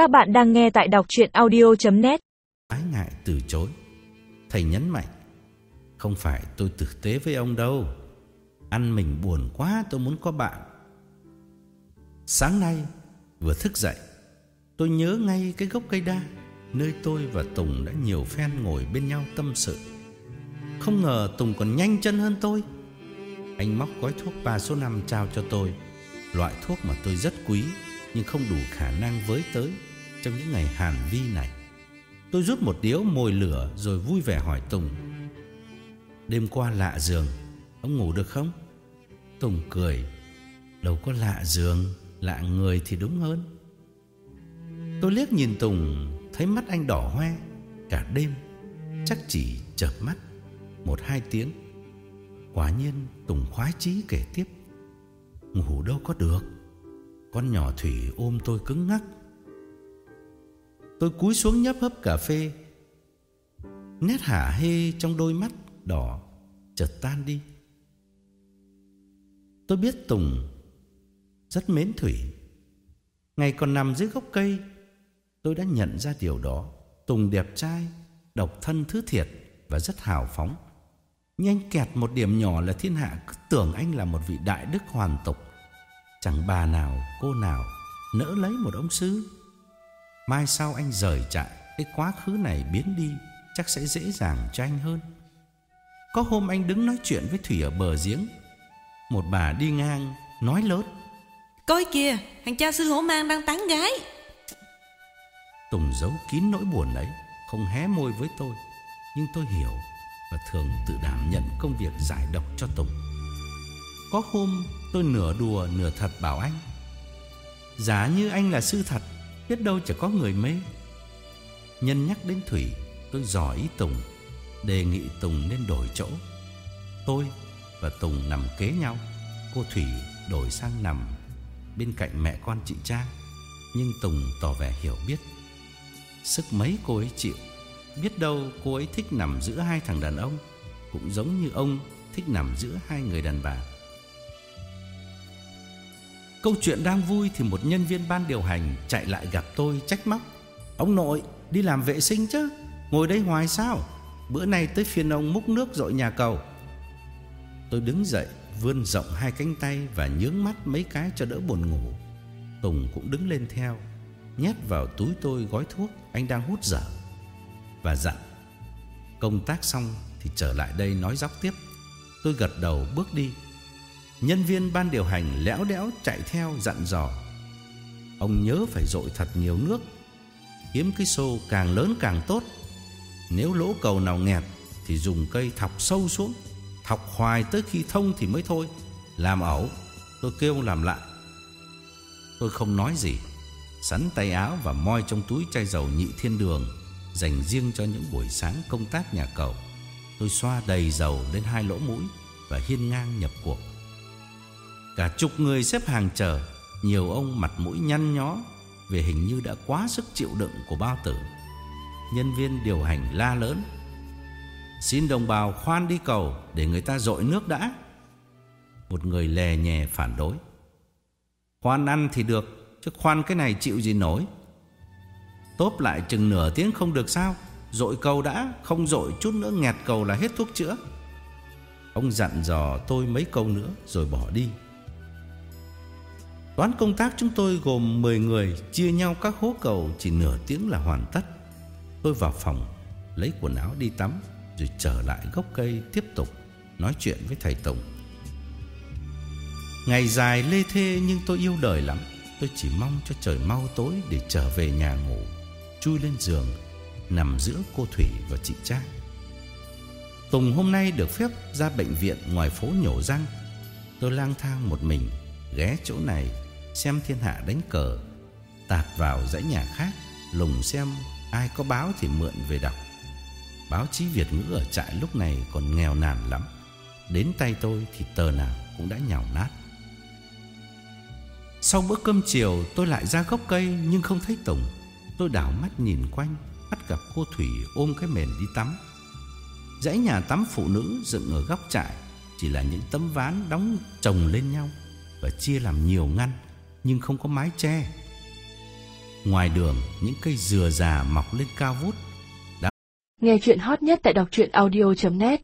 Các bạn đang nghe tại đọc chuyện audio.net ái ngại từ chối. Thầy nhấn mạnh, không phải tôi tử tế với ông đâu. Ăn mình buồn quá tôi muốn có bạn. Sáng nay, vừa thức dậy, tôi nhớ ngay cái gốc cây đa, nơi tôi và Tùng đã nhiều phen ngồi bên nhau tâm sự. Không ngờ Tùng còn nhanh chân hơn tôi. Anh móc gói thuốc ba số 5 trao cho tôi, loại thuốc mà tôi rất quý nhưng không đủ khả năng với tới trong những ngày hàn vi này. Tôi rút một điếu mồi lửa rồi vui vẻ hỏi Tùng. Đêm qua lạ giường, ông ngủ được không? Tùng cười, đâu có lạ giường, lạ người thì đúng hơn. Tôi liếc nhìn Tùng, thấy mắt anh đỏ hoe, cả đêm, chắc chỉ chợp mắt, một hai tiếng. Quả nhiên Tùng khoái chí kể tiếp. Ngủ đâu có được, con nhỏ Thủy ôm tôi cứng ngắc Tôi cúi xuống nhấp hấp cà phê. Nét hả hê trong đôi mắt đỏ chợt tan đi. Tôi biết Tùng rất mến Thủy. Ngày còn nằm dưới gốc cây Tôi đã nhận ra điều đó. Tùng đẹp trai Độc thân thứ thiệt Và rất hào phóng. Nhanh kẹt một điểm nhỏ là thiên hạ cứ tưởng anh là một vị đại đức hoàn tục. Chẳng bà nào, cô nào nỡ lấy một ông sư. Mai sau anh rời trại Cái quá khứ này biến đi Chắc sẽ dễ dàng cho anh hơn. Có hôm anh đứng nói chuyện với Thủy ở bờ giếng. Một bà đi ngang Nói lớn. Coi kìa Thằng cha sư hổ mang đang tán gái. Tùng giấu kín nỗi buồn ấy Không hé môi với tôi. Nhưng tôi hiểu Và thường tự đảm nhận công việc giải độc cho Tùng. Có hôm tôi nửa đùa nửa thật bảo anh Giả như anh là sư thật Biết đâu chỉ có người mê. Nhân nhắc đến Thủy, Tôi dò ý Tùng, Đề nghị Tùng nên đổi chỗ. Tôi và Tùng nằm kế nhau, Cô Thủy đổi sang nằm Bên cạnh mẹ con chị Trang Nhưng Tùng tỏ vẻ hiểu biết. Sức mấy cô ấy chịu, Biết đâu cô ấy thích nằm giữa hai thằng đàn ông, Cũng giống như ông Thích nằm giữa hai người đàn bà. Câu chuyện đang vui thì một nhân viên ban điều hành chạy lại gặp tôi trách móc. Ông nội, đi làm vệ sinh chứ, ngồi đây hoài sao? Bữa nay tới phiên ông múc nước dội nhà cầu. Tôi đứng dậy, vươn rộng hai cánh tay và nhướng mắt mấy cái cho đỡ buồn ngủ. Tùng cũng đứng lên theo, nhét vào túi tôi gói thuốc anh đang hút dở và dặn. Công tác xong thì trở lại đây nói dóc tiếp. Tôi gật đầu bước đi. Nhân viên ban điều hành lẽo đẽo chạy theo dặn dò. Ông nhớ phải dội thật nhiều nước. Kiếm cái xô càng lớn càng tốt. Nếu lỗ cầu nào nghẹt Thì dùng cây thọc sâu xuống. Thọc hoài tới khi thông thì mới thôi. Làm ẩu, Tôi kêu làm lại Tôi không nói gì. Sắn tay áo và moi trong túi chai dầu nhị thiên đường, Dành riêng cho những buổi sáng công tác nhà cầu Tôi xoa đầy dầu lên hai lỗ mũi Và hiên ngang nhập cuộc. Cả chục người xếp hàng chờ, Nhiều ông mặt mũi nhăn nhó Vì hình như đã quá sức chịu đựng của bao tử. Nhân viên điều hành la lớn, Xin đồng bào khoan đi cầu Để người ta dội nước đã. Một người lè nhè phản đối, Khoan ăn thì được, Chứ khoan cái này chịu gì nổi. Tốp lại chừng nửa tiếng không được sao, Dội cầu đã, Không dội chút nữa nghẹt cầu là hết thuốc chữa. Ông dặn dò tôi mấy câu nữa Rồi bỏ đi. Toán công tác chúng tôi gồm 10 người chia nhau các hố cầu chỉ nửa tiếng là hoàn tất. Tôi vào phòng, lấy quần áo đi tắm rồi trở lại gốc cây tiếp tục nói chuyện với thầy Tùng. Ngày dài lê thê nhưng tôi yêu đời lắm. Tôi chỉ mong cho trời mau tối để trở về nhà ngủ, chui lên giường, nằm giữa cô Thủy và chị Trang. Tùng hôm nay được phép ra bệnh viện ngoài phố nhổ răng. Tôi lang thang một mình, ghé chỗ này xem thiên hạ đánh cờ, tạt vào dãy nhà khác, lùng xem ai có báo thì mượn về đọc. Báo chí Việt ngữ ở trại lúc này còn nghèo nàn lắm. Đến tay tôi thì tờ nào cũng đã nhào nát. Sau bữa cơm chiều tôi lại ra gốc cây nhưng không thấy Tùng. Tôi đảo mắt nhìn quanh, bắt gặp cô Thủy ôm cái mền đi tắm. Dãy nhà tắm phụ nữ dựng ở góc trại chỉ là những tấm ván đóng chồng lên nhau và chia làm nhiều ngăn nhưng không có mái che. Ngoài đường, những cây dừa già mọc lên cao vút đã Nghe chuyện hot nhất tại đọc truyện audio.net